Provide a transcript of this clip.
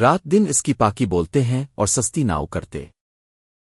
رات دن اس کی پاکی بولتے ہیں اور سستی ناؤ کرتے۔